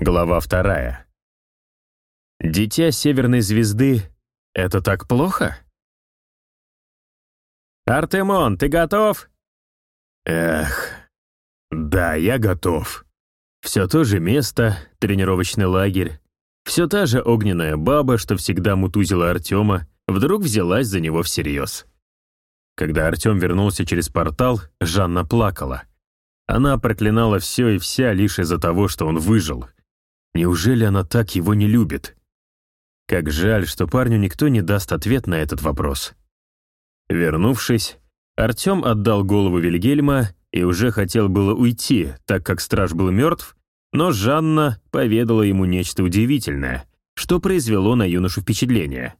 Глава вторая. Дитя Северной Звезды — это так плохо? «Артемон, ты готов?» Эх, да, я готов. Все то же место, тренировочный лагерь, все та же огненная баба, что всегда мутузила Артема, вдруг взялась за него всерьез. Когда Артем вернулся через портал, Жанна плакала. Она проклинала все и вся лишь из-за того, что он выжил — Неужели она так его не любит? Как жаль, что парню никто не даст ответ на этот вопрос. Вернувшись, Артем отдал голову Вильгельма и уже хотел было уйти, так как страж был мертв, но Жанна поведала ему нечто удивительное, что произвело на юношу впечатление.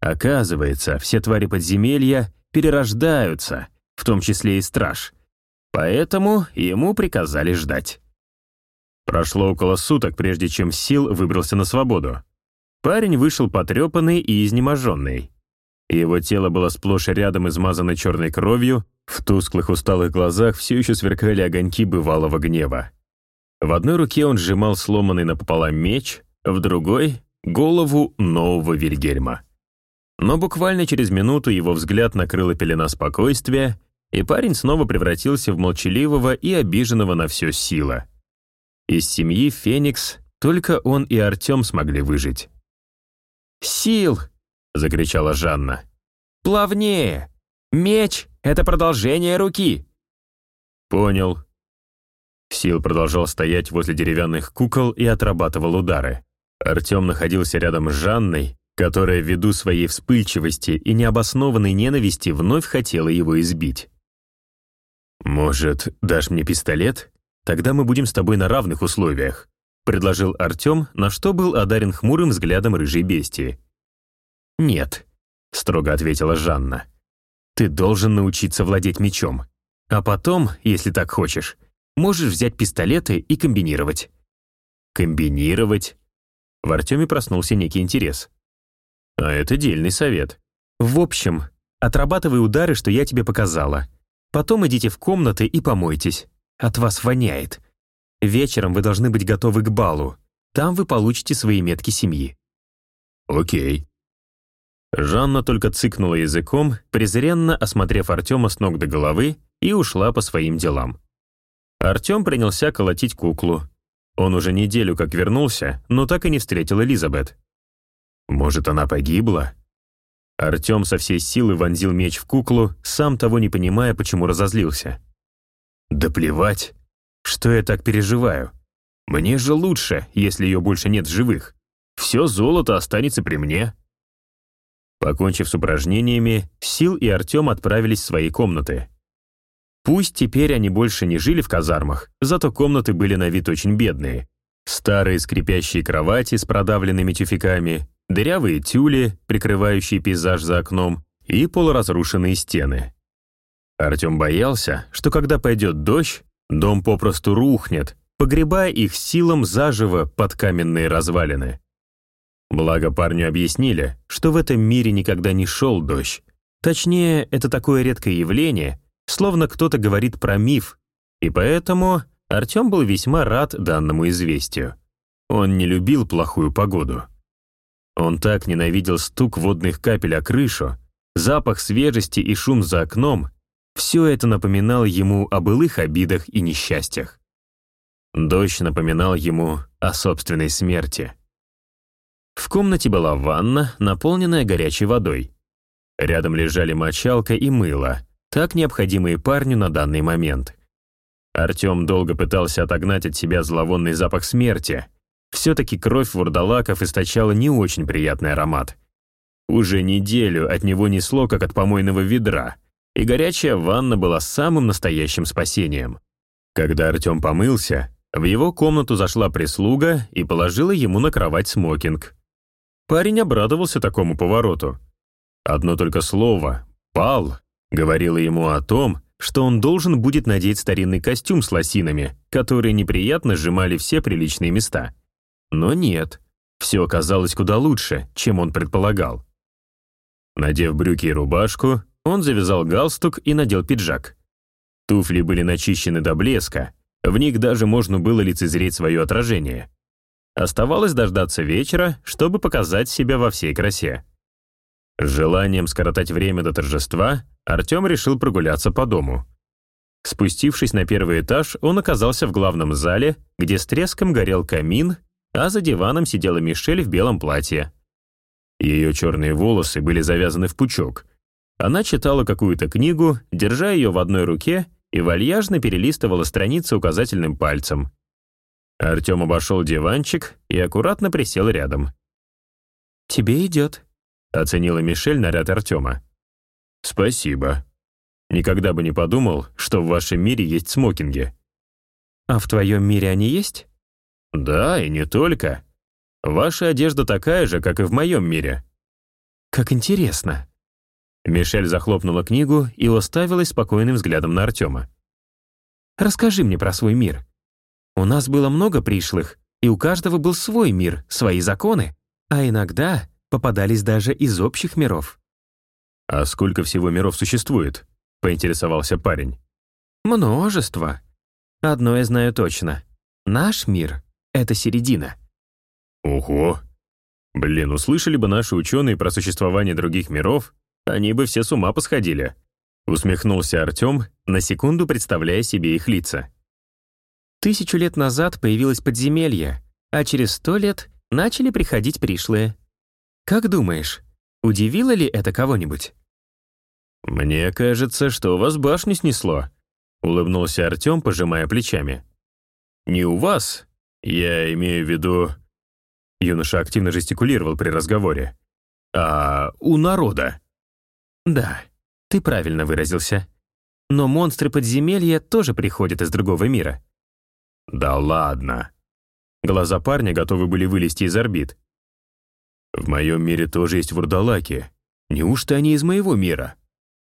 Оказывается, все твари подземелья перерождаются, в том числе и страж. Поэтому ему приказали ждать. Прошло около суток, прежде чем Сил выбрался на свободу. Парень вышел потрепанный и изнеможенный. Его тело было сплошь рядом измазано черной кровью, в тусклых усталых глазах все еще сверкали огоньки бывалого гнева. В одной руке он сжимал сломанный напополам меч, в другой — голову нового Вильгельма. Но буквально через минуту его взгляд накрыла пелена спокойствия, и парень снова превратился в молчаливого и обиженного на все сила — из семьи Феникс только он и Артем смогли выжить. «Сил!» — закричала Жанна. «Плавнее! Меч — это продолжение руки!» «Понял». Сил продолжал стоять возле деревянных кукол и отрабатывал удары. Артем находился рядом с Жанной, которая ввиду своей вспыльчивости и необоснованной ненависти вновь хотела его избить. «Может, дашь мне пистолет?» Тогда мы будем с тобой на равных условиях», — предложил Артем, на что был одарен хмурым взглядом рыжей бестии. «Нет», — строго ответила Жанна. «Ты должен научиться владеть мечом. А потом, если так хочешь, можешь взять пистолеты и комбинировать». «Комбинировать?» В Артеме проснулся некий интерес. «А это дельный совет». «В общем, отрабатывай удары, что я тебе показала. Потом идите в комнаты и помойтесь. От вас воняет. Вечером вы должны быть готовы к балу. Там вы получите свои метки семьи». «Окей». Жанна только цыкнула языком, презренно осмотрев Артема с ног до головы, и ушла по своим делам. Артем принялся колотить куклу. Он уже неделю как вернулся, но так и не встретил Элизабет. Может, она погибла? Артем со всей силы вонзил меч в куклу, сам того не понимая, почему разозлился. Да плевать. Что я так переживаю? Мне же лучше, если ее больше нет в живых. Все золото останется при мне. Покончив с упражнениями, Сил и Артем отправились в свои комнаты. Пусть теперь они больше не жили в казармах, зато комнаты были на вид очень бедные. Старые скрипящие кровати с продавленными тюфяками, дырявые тюли, прикрывающие пейзаж за окном, и полуразрушенные стены. Артем боялся, что когда пойдет дождь, дом попросту рухнет, погребая их силам заживо под каменные развалины. Благо парню объяснили, что в этом мире никогда не шел дождь. Точнее, это такое редкое явление, словно кто-то говорит про миф, и поэтому Артем был весьма рад данному известию. Он не любил плохую погоду. Он так ненавидел стук водных капель о крышу, запах свежести и шум за окном, все это напоминало ему о былых обидах и несчастьях. Дождь напоминал ему о собственной смерти. В комнате была ванна, наполненная горячей водой. Рядом лежали мочалка и мыло, так необходимые парню на данный момент. Артем долго пытался отогнать от себя зловонный запах смерти. Все-таки кровь вурдалаков источала не очень приятный аромат. Уже неделю от него несло, как от помойного ведра — и горячая ванна была самым настоящим спасением. Когда Артем помылся, в его комнату зашла прислуга и положила ему на кровать смокинг. Парень обрадовался такому повороту. Одно только слово «пал» говорило ему о том, что он должен будет надеть старинный костюм с лосинами, которые неприятно сжимали все приличные места. Но нет, все оказалось куда лучше, чем он предполагал. Надев брюки и рубашку, он завязал галстук и надел пиджак. Туфли были начищены до блеска, в них даже можно было лицезреть свое отражение. Оставалось дождаться вечера, чтобы показать себя во всей красе. С желанием скоротать время до торжества, Артем решил прогуляться по дому. Спустившись на первый этаж, он оказался в главном зале, где с треском горел камин, а за диваном сидела Мишель в белом платье. Ее черные волосы были завязаны в пучок. Она читала какую-то книгу, держа ее в одной руке и вальяжно перелистывала страницы указательным пальцем. Артем обошел диванчик и аккуратно присел рядом. «Тебе идет», — оценила Мишель наряд Артема. «Спасибо. Никогда бы не подумал, что в вашем мире есть смокинги». «А в твоем мире они есть?» «Да, и не только. Ваша одежда такая же, как и в моем мире». «Как интересно». Мишель захлопнула книгу и уставилась спокойным взглядом на Артема. «Расскажи мне про свой мир. У нас было много пришлых, и у каждого был свой мир, свои законы, а иногда попадались даже из общих миров». «А сколько всего миров существует?» — поинтересовался парень. «Множество. Одно я знаю точно. Наш мир — это середина». «Ого! Блин, услышали бы наши ученые про существование других миров, они бы все с ума посходили». Усмехнулся Артем, на секунду представляя себе их лица. Тысячу лет назад появилось подземелье, а через сто лет начали приходить пришлые. Как думаешь, удивило ли это кого-нибудь? «Мне кажется, что у вас башню снесло», — улыбнулся Артем, пожимая плечами. «Не у вас, я имею в виду...» Юноша активно жестикулировал при разговоре. «А у народа». «Да, ты правильно выразился. Но монстры подземелья тоже приходят из другого мира». «Да ладно». Глаза парня готовы были вылезти из орбит. «В моем мире тоже есть вурдалаки. Неужто они из моего мира?»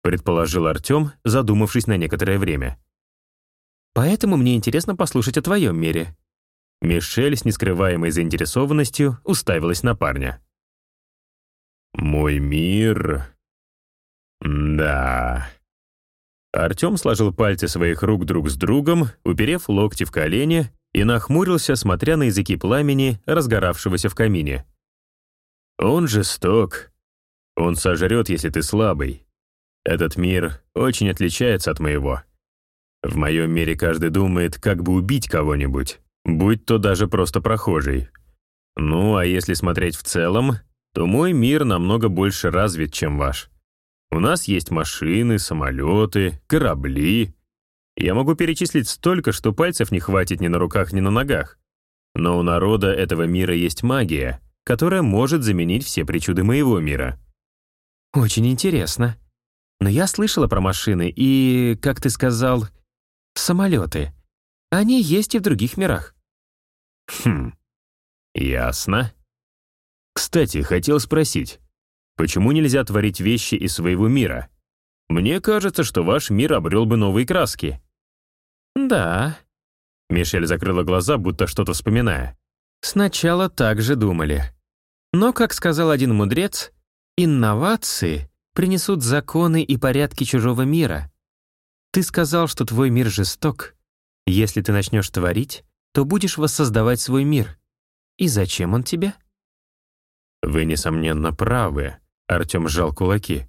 предположил Артем, задумавшись на некоторое время. «Поэтому мне интересно послушать о твоем мире». Мишель с нескрываемой заинтересованностью уставилась на парня. «Мой мир...» «Да...» Артем сложил пальцы своих рук друг с другом, уперев локти в колени и нахмурился, смотря на языки пламени, разгоравшегося в камине. «Он жесток. Он сожрет, если ты слабый. Этот мир очень отличается от моего. В моем мире каждый думает, как бы убить кого-нибудь, будь то даже просто прохожий. Ну, а если смотреть в целом, то мой мир намного больше развит, чем ваш. У нас есть машины, самолеты, корабли. Я могу перечислить столько, что пальцев не хватит ни на руках, ни на ногах. Но у народа этого мира есть магия, которая может заменить все причуды моего мира. Очень интересно. Но я слышала про машины и, как ты сказал, самолеты. Они есть и в других мирах. Хм, ясно. Кстати, хотел спросить, почему нельзя творить вещи из своего мира? Мне кажется, что ваш мир обрел бы новые краски. Да. Мишель закрыла глаза, будто что-то вспоминая. Сначала так же думали. Но, как сказал один мудрец, инновации принесут законы и порядки чужого мира. Ты сказал, что твой мир жесток. Если ты начнешь творить, то будешь воссоздавать свой мир. И зачем он тебе? Вы, несомненно, правы, Артем сжал кулаки.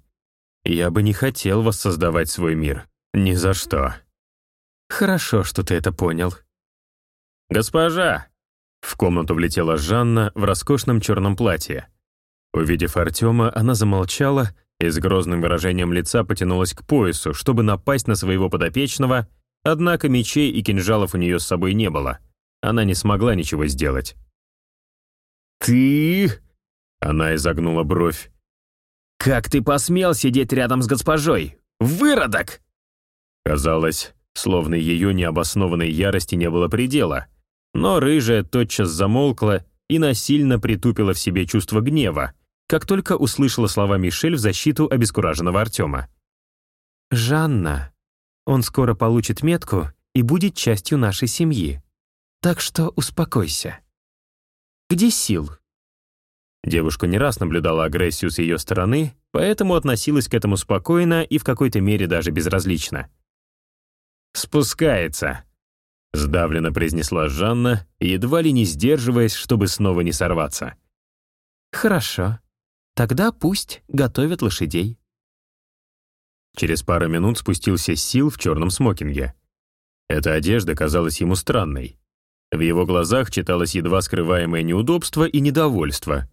Я бы не хотел воссоздавать свой мир. Ни за что. Хорошо, что ты это понял. «Госпожа!» В комнату влетела Жанна в роскошном черном платье. Увидев Артема, она замолчала и с грозным выражением лица потянулась к поясу, чтобы напасть на своего подопечного, однако мечей и кинжалов у нее с собой не было. Она не смогла ничего сделать. «Ты...» — она изогнула бровь. «Как ты посмел сидеть рядом с госпожой? Выродок!» Казалось, словно ее необоснованной ярости не было предела, но рыжая тотчас замолкла и насильно притупила в себе чувство гнева, как только услышала слова Мишель в защиту обескураженного Артема. «Жанна, он скоро получит метку и будет частью нашей семьи. Так что успокойся. Где Сил?» Девушка не раз наблюдала агрессию с ее стороны, поэтому относилась к этому спокойно и в какой-то мере даже безразлично. «Спускается». Сдавленно произнесла Жанна, едва ли не сдерживаясь, чтобы снова не сорваться. «Хорошо. Тогда пусть готовят лошадей». Через пару минут спустился Сил в черном смокинге. Эта одежда казалась ему странной. В его глазах читалось едва скрываемое неудобство и недовольство.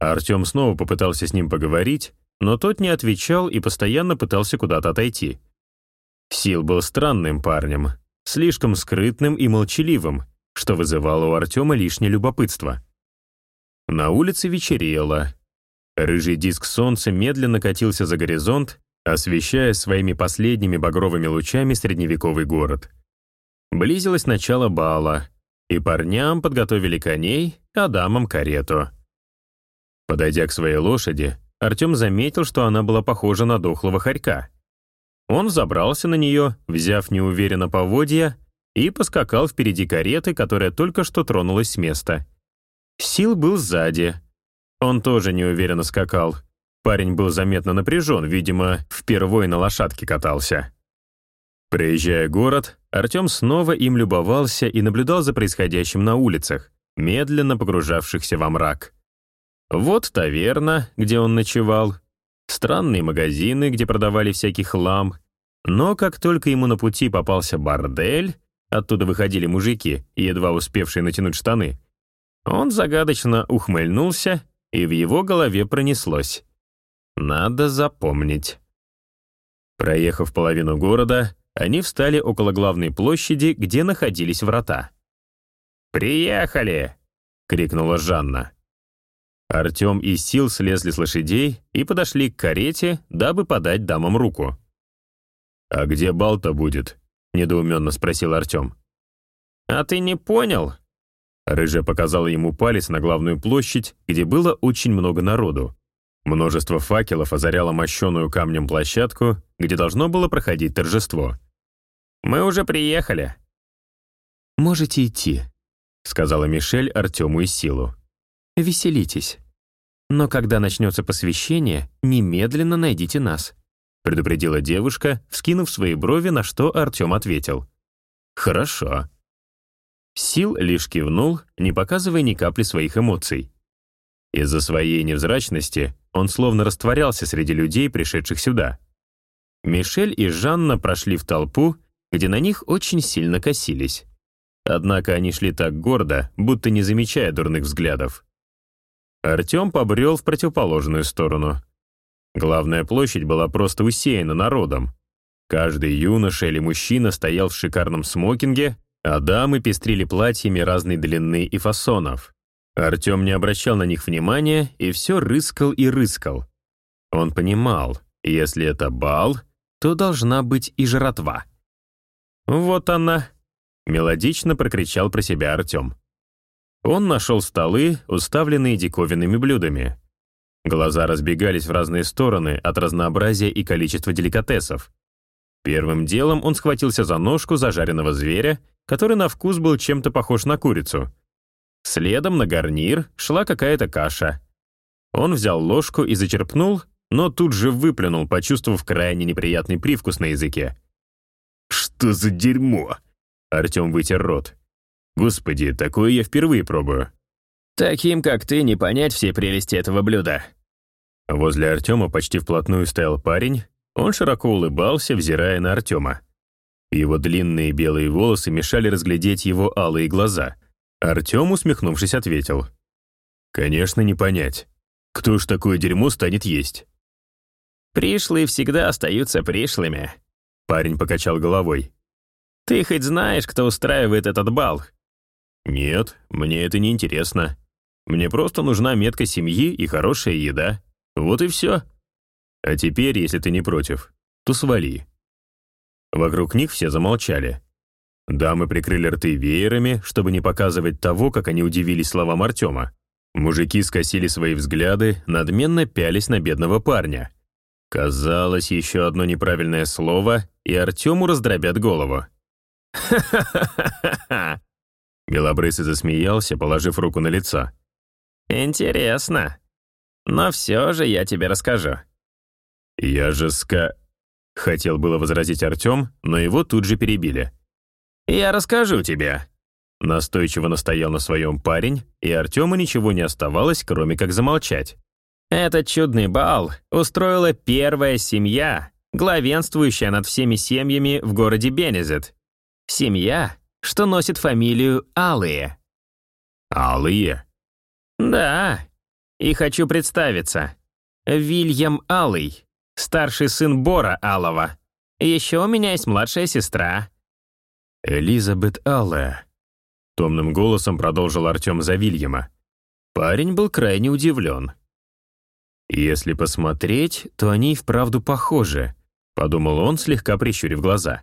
Артем снова попытался с ним поговорить, но тот не отвечал и постоянно пытался куда-то отойти. Сил был странным парнем, слишком скрытным и молчаливым, что вызывало у Артема лишнее любопытство. На улице вечерело. Рыжий диск солнца медленно катился за горизонт, освещая своими последними багровыми лучами средневековый город. Близилось начало бала, и парням подготовили коней, а дамам — карету. Подойдя к своей лошади, Артем заметил, что она была похожа на дохлого хорька. Он забрался на нее, взяв неуверенно поводья, и поскакал впереди кареты, которая только что тронулась с места. Сил был сзади. Он тоже неуверенно скакал — Парень был заметно напряжен, видимо, впервые на лошадке катался. Приезжая в город, Артем снова им любовался и наблюдал за происходящим на улицах, медленно погружавшихся во мрак. Вот таверна, где он ночевал, странные магазины, где продавали всякий хлам. Но как только ему на пути попался бордель, оттуда выходили мужики, едва успевшие натянуть штаны, он загадочно ухмыльнулся, и в его голове пронеслось. Надо запомнить. Проехав половину города, они встали около главной площади, где находились врата. «Приехали!» — крикнула Жанна. Артем и Сил слезли с лошадей и подошли к карете, дабы подать дамам руку. «А где Балта будет?» — недоуменно спросил Артем. «А ты не понял?» Рыжая показала ему палец на главную площадь, где было очень много народу. Множество факелов озаряло мощеную камнем площадку, где должно было проходить торжество. «Мы уже приехали». «Можете идти», — сказала Мишель Артему и Силу. «Веселитесь. Но когда начнется посвящение, немедленно найдите нас», — предупредила девушка, вскинув свои брови, на что Артем ответил. «Хорошо». Сил лишь кивнул, не показывая ни капли своих эмоций. Из-за своей невзрачности он словно растворялся среди людей, пришедших сюда. Мишель и Жанна прошли в толпу, где на них очень сильно косились. Однако они шли так гордо, будто не замечая дурных взглядов. Артем побрел в противоположную сторону. Главная площадь была просто усеяна народом. Каждый юноша или мужчина стоял в шикарном смокинге, а дамы пестрили платьями разной длины и фасонов. Артем не обращал на них внимания и все рыскал и рыскал. Он понимал, если это бал, то должна быть и жратва. «Вот она!» — мелодично прокричал про себя Артем. Он нашел столы, уставленные диковинными блюдами. Глаза разбегались в разные стороны от разнообразия и количества деликатесов. Первым делом он схватился за ножку зажаренного зверя, который на вкус был чем-то похож на курицу — Следом на гарнир шла какая-то каша. Он взял ложку и зачерпнул, но тут же выплюнул, почувствовав крайне неприятный привкус на языке. «Что за дерьмо?» Артем вытер рот. «Господи, такое я впервые пробую». «Таким, как ты, не понять все прелести этого блюда». Возле Артема почти вплотную стоял парень. Он широко улыбался, взирая на Артема. Его длинные белые волосы мешали разглядеть его алые глаза — Артем, усмехнувшись, ответил. «Конечно, не понять. Кто ж такое дерьмо станет есть?» «Пришлые всегда остаются пришлыми», — парень покачал головой. «Ты хоть знаешь, кто устраивает этот бал?» «Нет, мне это не интересно. Мне просто нужна метка семьи и хорошая еда. Вот и все. А теперь, если ты не против, то свали». Вокруг них все замолчали. Дамы прикрыли рты веерами, чтобы не показывать того, как они удивились словам Артема. Мужики скосили свои взгляды, надменно пялись на бедного парня. Казалось, еще одно неправильное слово, и Артему раздробят голову. «Ха-ха-ха-ха-ха!» Белобрысый засмеялся, положив руку на лицо. «Интересно. Но все же я тебе расскажу». «Я же ска...» Хотел было возразить Артем, но его тут же перебили. «Я расскажу тебе». Настойчиво настоял на своем парень, и Артему ничего не оставалось, кроме как замолчать. Этот чудный бал устроила первая семья, главенствующая над всеми семьями в городе Бенезет. Семья, что носит фамилию Алые. Алые? Да. И хочу представиться. Вильям Алый, старший сын Бора Алова. Еще у меня есть младшая сестра. Элизабет Алая. Томным голосом продолжил Артем за Вильяма. Парень был крайне удивлен. «Если посмотреть, то они и вправду похожи», — подумал он, слегка прищурив глаза.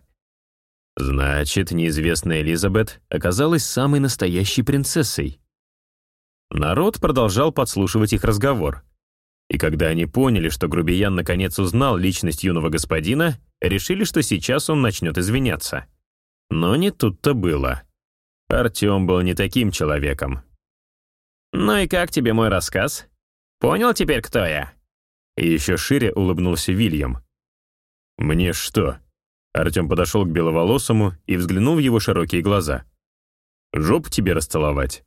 Значит, неизвестная Элизабет оказалась самой настоящей принцессой. Народ продолжал подслушивать их разговор. И когда они поняли, что грубиян наконец узнал личность юного господина, решили, что сейчас он начнет извиняться. Но не тут-то было. Артем был не таким человеком. «Ну и как тебе мой рассказ? Понял теперь, кто я?» И еще шире улыбнулся Вильям. «Мне что, Артем подошел к беловолосому и взглянул в его широкие глаза. «Жоп тебе расцеловать?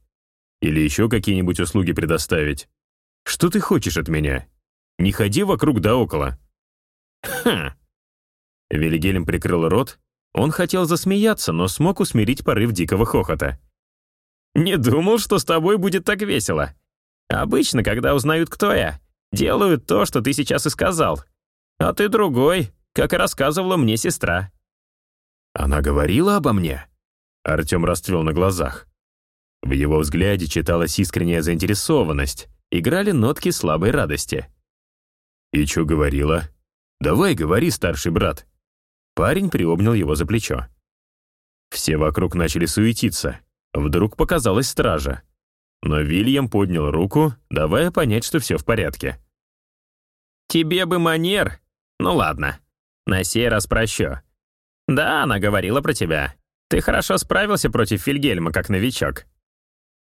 Или еще какие-нибудь услуги предоставить? Что ты хочешь от меня? Не ходи вокруг да около». «Хм». Велигелем прикрыл рот. Он хотел засмеяться, но смог усмирить порыв дикого хохота. «Не думал, что с тобой будет так весело. Обычно, когда узнают, кто я, делают то, что ты сейчас и сказал. А ты другой, как и рассказывала мне сестра». «Она говорила обо мне?» Артем расцвел на глазах. В его взгляде читалась искренняя заинтересованность, играли нотки слабой радости. «И что говорила?» «Давай, говори, старший брат». Парень приобнял его за плечо. Все вокруг начали суетиться. Вдруг показалась стража. Но Вильям поднял руку, давая понять, что все в порядке. «Тебе бы манер. Ну ладно, на сей раз прощу. Да, она говорила про тебя. Ты хорошо справился против Фильгельма, как новичок.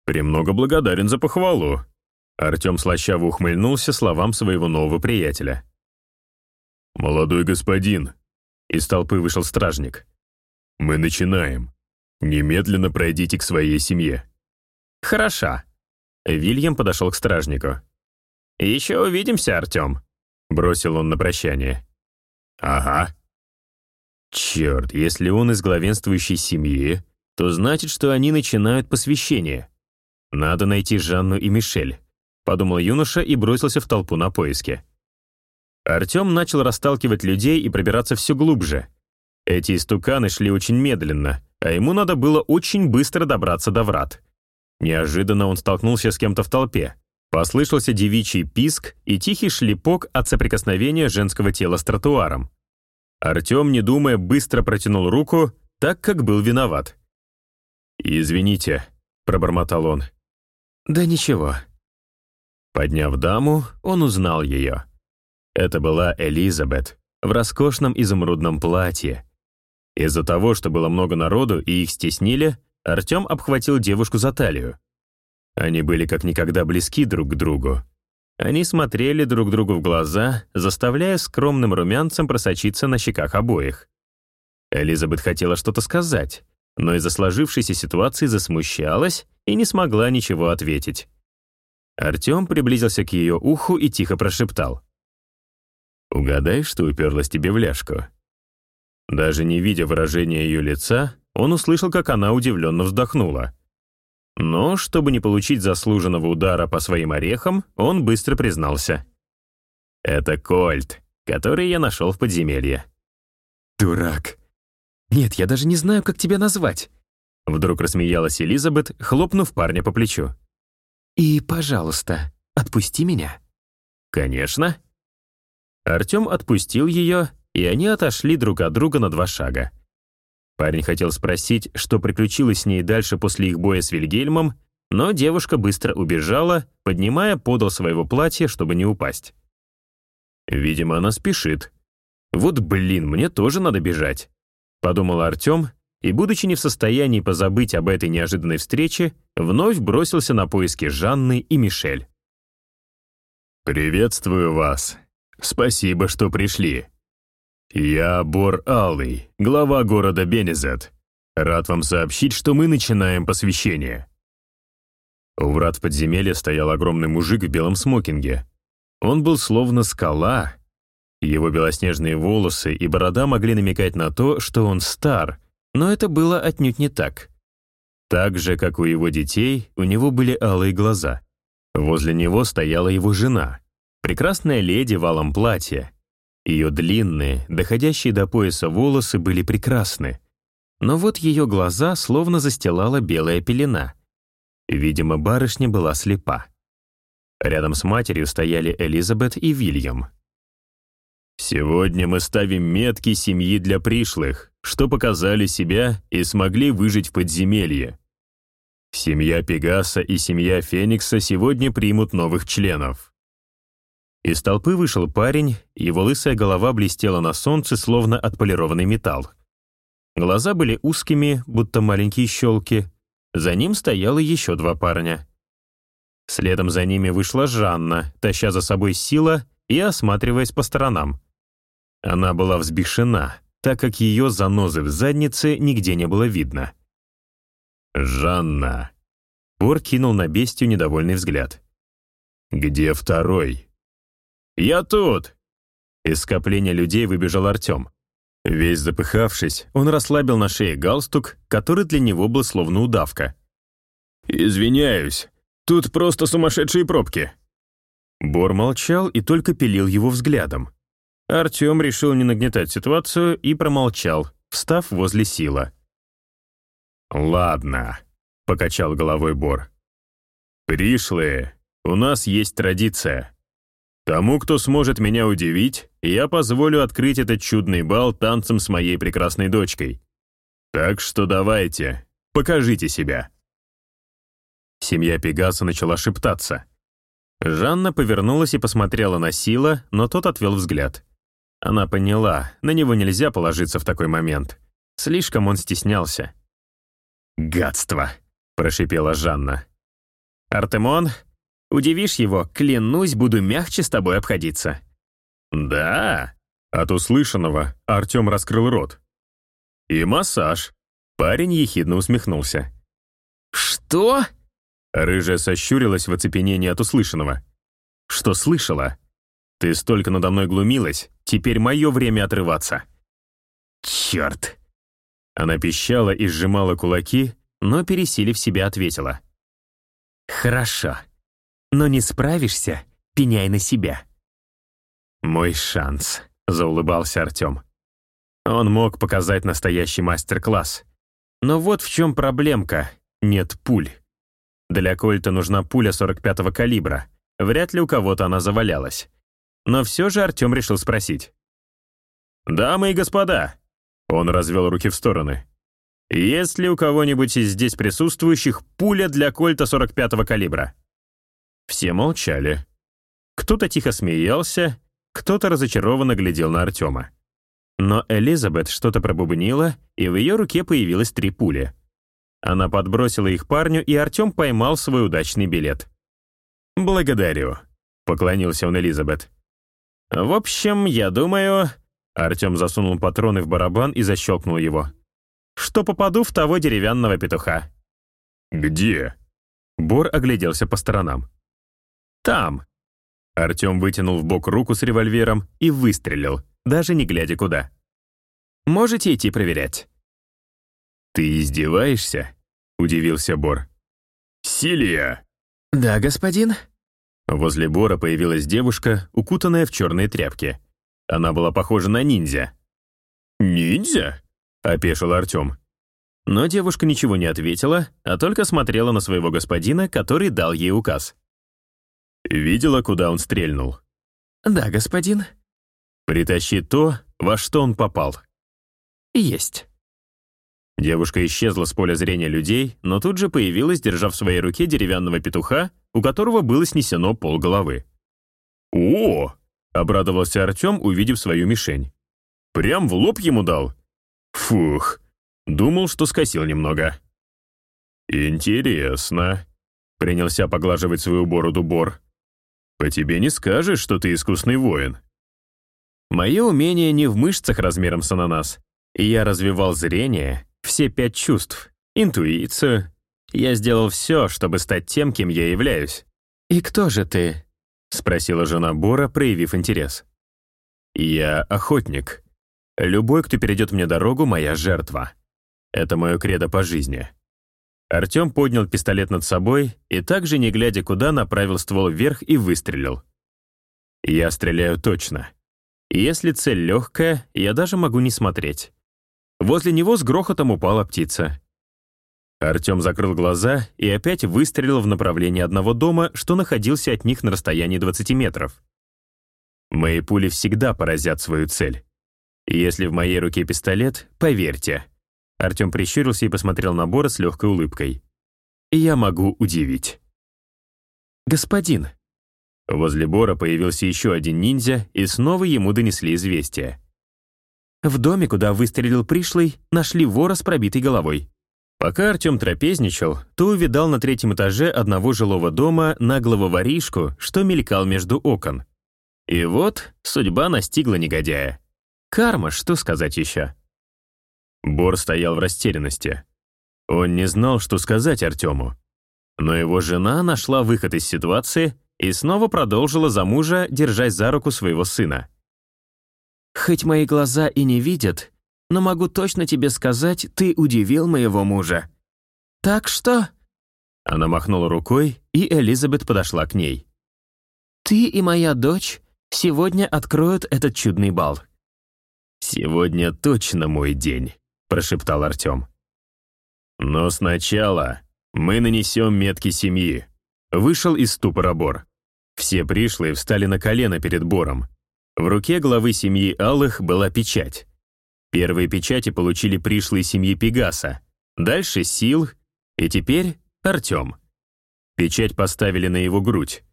«Премного благодарен за похвалу». Артем слащаво ухмыльнулся словам своего нового приятеля. «Молодой господин», — из толпы вышел стражник. «Мы начинаем. Немедленно пройдите к своей семье». «Хорошо». Вильям подошел к стражнику. «Еще увидимся, Артем», — бросил он на прощание. Ага. Черт, если он из главенствующей семьи, то значит, что они начинают посвящение. Надо найти Жанну и Мишель, подумал юноша и бросился в толпу на поиски. Артем начал расталкивать людей и пробираться все глубже. Эти истуканы шли очень медленно, а ему надо было очень быстро добраться до врат. Неожиданно он столкнулся с кем-то в толпе. Послышался девичий писк и тихий шлепок от соприкосновения женского тела с тротуаром. Артем, не думая, быстро протянул руку, так как был виноват. «Извините», — пробормотал он. «Да ничего». Подняв даму, он узнал ее. Это была Элизабет в роскошном изумрудном платье. Из-за того, что было много народу и их стеснили, Артем обхватил девушку за талию. Они были как никогда близки друг к другу. Они смотрели друг другу в глаза, заставляя скромным румянцем просочиться на щеках обоих. Элизабет хотела что-то сказать, но из-за сложившейся ситуации засмущалась и не смогла ничего ответить. Артем приблизился к ее уху и тихо прошептал. «Угадай, что уперлась тебе в ляжку». Даже не видя выражения ее лица, он услышал, как она удивленно вздохнула. Но, чтобы не получить заслуженного удара по своим орехам, он быстро признался. «Это кольт, который я нашел в подземелье». «Дурак. Нет, я даже не знаю, как тебя назвать». Вдруг рассмеялась Элизабет, хлопнув парня по плечу. «И, пожалуйста, отпусти меня». «Конечно». Артем отпустил ее, и они отошли друг от друга на два шага. Парень хотел спросить, что приключилось с ней дальше после их боя с Вильгельмом, но девушка быстро убежала, поднимая подол своего платья, чтобы не упасть. Видимо, она спешит. «Вот блин, мне тоже надо бежать», — подумал Артем, и, будучи не в состоянии позабыть об этой неожиданной встрече, вновь бросился на поиски Жанны и Мишель. «Приветствую вас. Спасибо, что пришли», «Я Бор Алый, глава города Бенезет. рад вам сообщить, что мы начинаем посвящение». У врат в подземелье стоял огромный мужик в белом смокинге. Он был словно скала. Его белоснежные волосы и борода могли намекать на то, что он стар, но это было отнюдь не так. Так же, как у его детей, у него были алые глаза. Возле него стояла его жена, прекрасная леди в алом платье. Ее длинные, доходящие до пояса волосы были прекрасны. Но вот ее глаза словно застилала белая пелена. Видимо, барышня была слепа. Рядом с матерью стояли Элизабет и Вильям. «Сегодня мы ставим метки семьи для пришлых, что показали себя и смогли выжить в подземелье. Семья Пегаса и семья Феникса сегодня примут новых членов». Из толпы вышел парень, его лысая голова блестела на солнце, словно отполированный металл. Глаза были узкими, будто маленькие щелки. За ним стояло еще два парня. Следом за ними вышла Жанна, таща за собой сила и осматриваясь по сторонам. Она была взбешена, так как ее занозы в заднице нигде не было видно. «Жанна!» Бор кинул на бестию недовольный взгляд. «Где второй?» «Я тут!» Из скопления людей выбежал Артем. Весь запыхавшись, он расслабил на шее галстук, который для него был словно удавка. «Извиняюсь, Тут просто сумасшедшие пробки». Бор молчал и только пилил его взглядом. Артем решил не нагнетать ситуацию и промолчал, встав возле Сила. «Ладно», — покачал головой Бор. «Пришлые, у нас есть традиция. Тому, кто сможет меня удивить, я позволю открыть этот чудный бал танцем с моей прекрасной дочкой. Так что давайте, покажите себя». Семья Пегаса начала шептаться. Жанна повернулась и посмотрела на Сила, но тот отвел взгляд. Она поняла, на него нельзя положиться в такой момент. Слишком он стеснялся. «Гадство!» — прошипела Жанна. «Артемон, удивишь его, клянусь, буду мягче с тобой обходиться». «Да?» От услышанного Артем раскрыл рот. «И массаж». Парень ехидно усмехнулся. «Что?» Рыжая сощурилась в оцепенении от услышанного. «Что слышала? Ты столько надо мной глумилась, теперь мое время отрываться». «Черт!» Она пищала и сжимала кулаки, но, пересилив себя, ответила. «Хорошо, но не справишься, пеняй на себя». «Мой шанс», — заулыбался Артем. Он мог показать настоящий мастер-класс. Но вот в чем проблемка — нет пуль. Для кольта нужна пуля 45-го калибра. Вряд ли у кого-то она завалялась. Но все же Артем решил спросить. «Дамы и господа!» Он развел руки в стороны. «Есть ли у кого-нибудь из здесь присутствующих пуля для кольта 45-го калибра?» Все молчали. Кто-то тихо смеялся, кто-то разочарованно глядел на Артема. Но Элизабет что-то пробубнила, и в ее руке появилось три пули. Она подбросила их парню, и Артем поймал свой удачный билет. «Благодарю», — поклонился он Элизабет. «В общем, я думаю...» Артем засунул патроны в барабан и защелкнул его. «Что попаду в того деревянного петуха». «Где?» Бор огляделся по сторонам. «Там». Артем вытянул в бок руку с револьвером и выстрелил, даже не глядя куда. «Можете идти проверять». «Ты издеваешься?» — удивился Бор. «Силия!» «Да, господин?» Возле Бора появилась девушка, укутанная в черные тряпки. Она была похожа на ниндзя. «Ниндзя?» — опешил Артем. Но девушка ничего не ответила, а только смотрела на своего господина, который дал ей указ. Видела, куда он стрельнул. «Да, господин». «Притащи то, во что он попал». «Есть». Девушка исчезла с поля зрения людей, но тут же появилась, держа в своей руке деревянного петуха, у которого было снесено полголовы. «О!» — обрадовался Артем, увидев свою мишень. «Прям в лоб ему дал?» «Фух!» Думал, что скосил немного. «Интересно», — принялся поглаживать свою бороду Бор. «По тебе не скажешь, что ты искусный воин». Мое умение не в мышцах размером с ананас, и я развивал зрение, все пять чувств, интуицию. Я сделал все, чтобы стать тем, кем я являюсь. «И кто же ты?» — спросила жена Бора, проявив интерес. «Я охотник. Любой, кто перейдет мне дорогу, моя жертва. Это мое кредо по жизни». Артем поднял пистолет над собой и также, не глядя куда, направил ствол вверх и выстрелил. «Я стреляю точно. Если цель легкая, я даже могу не смотреть». Возле него с грохотом упала птица. Артем закрыл глаза и опять выстрелил в направлении одного дома, что находился от них на расстоянии 20 метров. Мои пули всегда поразят свою цель. если в моей руке пистолет, поверьте. Артем прищурился и посмотрел на Бора с легкой улыбкой. Я могу удивить. «Господин». Возле Бора появился еще один ниндзя, и снова ему донесли известие. В доме, куда выстрелил пришлый, нашли вора с пробитой головой. Пока Артем трапезничал, то увидал на третьем этаже одного жилого дома наглого воришку, что мелькал между окон. И вот судьба настигла негодяя. Карма, что сказать еще? Бор стоял в растерянности. Он не знал, что сказать Артему. Но его жена нашла выход из ситуации и снова продолжила за мужа, держась за руку своего сына. «Хоть мои глаза и не видят, но могу точно тебе сказать, ты удивил моего мужа. Так что...» Она махнула рукой, и Элизабет подошла к ней. «Ты и моя дочь сегодня откроют этот чудный бал». «Сегодня точно мой день», — прошептал Артем. «Но сначала мы нанесем метки семьи». Вышел из ступора Бор. Все пришлые встали на колено перед Бором. В руке главы семьи Алых была печать. Первые печати получили пришлые семьи Пегаса, дальше Сил, и теперь Артем. Печать поставили на его грудь.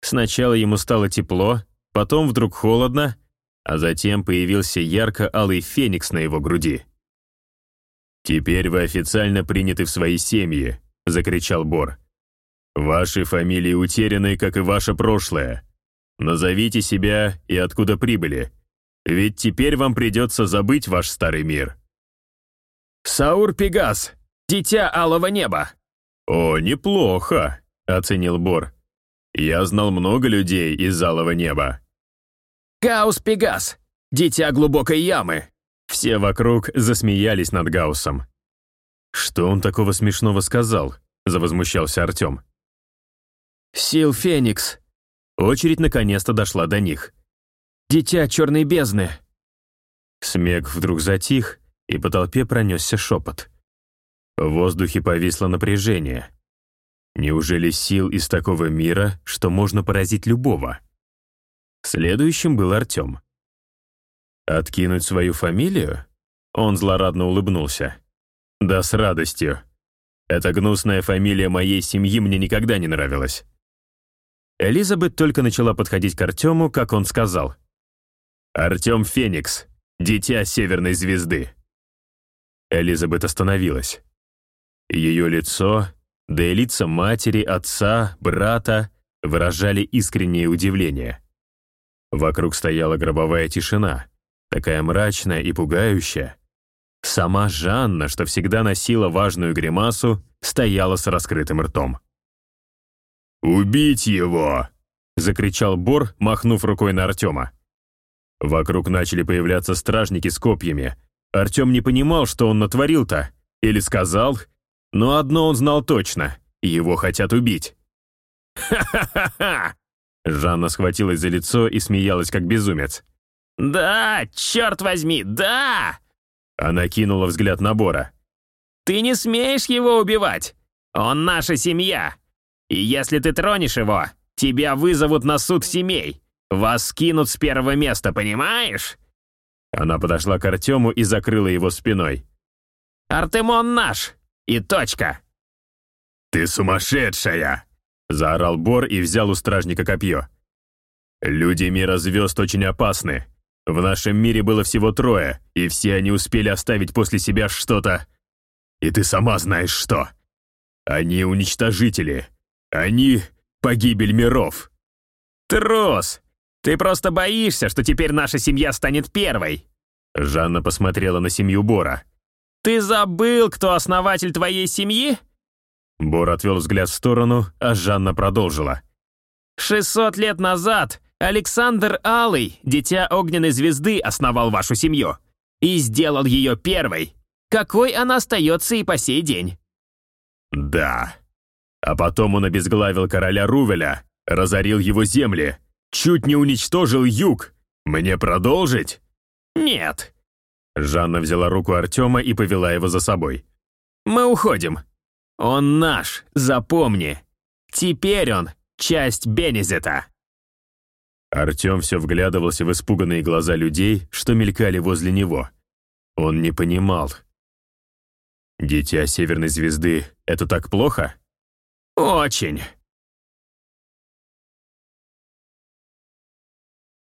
Сначала ему стало тепло, потом вдруг холодно, а затем появился ярко-алый феникс на его груди. «Теперь вы официально приняты в свои семьи», — закричал Бор. «Ваши фамилии утеряны, как и ваше прошлое. Назовите себя и откуда прибыли. Ведь теперь вам придется забыть ваш старый мир». «Саур Пегас, дитя алого неба». «О, неплохо», — оценил Бор. «Я знал много людей из алого неба». «Гаус Пегас, дитя глубокой ямы». Все вокруг засмеялись над Гаусом. «Что он такого смешного сказал?» — завозмущался Артем. «Сил Феникс». Очередь наконец-то дошла до них. Дитя черной бездны!» Смех вдруг затих, и по толпе пронесся шепот. В воздухе повисло напряжение. Неужели сил из такого мира, что можно поразить любого? Следующим был Артем. «Откинуть свою фамилию?» Он злорадно улыбнулся. «Да с радостью. Эта гнусная фамилия моей семьи мне никогда не нравилась». Элизабет только начала подходить к Артему, как он сказал. «Артем Феникс, дитя Северной Звезды». Элизабет остановилась. Ее лицо, да и лица матери, отца, брата выражали искреннее удивление. Вокруг стояла гробовая тишина, такая мрачная и пугающая. Сама Жанна, что всегда носила важную гримасу, стояла с раскрытым ртом. «Убить его!» — закричал Бор, махнув рукой на Артема. Вокруг начали появляться стражники с копьями. Артем не понимал, что он натворил-то. Или сказал. Но одно он знал точно. Его хотят убить. «Ха-ха-ха-ха!» Жанна схватилась за лицо и смеялась, как безумец. «Да, черт возьми, да!» Она кинула взгляд на Бора. «Ты не смеешь его убивать! Он наша семья! И если ты тронешь его, тебя вызовут на суд семей! Вас скинут с первого места, понимаешь?» Она подошла к Артему и закрыла его спиной. «Артемон наш! И точка!» «Ты сумасшедшая!» — заорал Бор и взял у стражника копье. «Люди мира звезд очень опасны. В нашем мире было всего трое, и все они успели оставить после себя что-то... И ты сама знаешь что. Они уничтожители. Они — погибель миров». «Трус! Ты просто боишься, что теперь наша семья станет первой!» Жанна посмотрела на семью Бора. Ты забыл, кто основатель твоей семьи?» Бор отвел взгляд в сторону, а Жанна продолжила. «600 лет назад Александр Алый, дитя огненной звезды, основал вашу семью и сделал ее первой, какой она остается и по сей день». «Да. А потом он обезглавил короля Рувеля, разорил его земли, чуть не уничтожил юг. Мне продолжить?» «Нет». Жанна взяла руку Артема и повела его за собой. «Мы уходим. Он наш, запомни. Теперь он часть Бенезета». Артем все вглядывался в испуганные глаза людей, что мелькали возле него. Он не понимал. «Дитя Северной Звезды — это так плохо?» «Очень.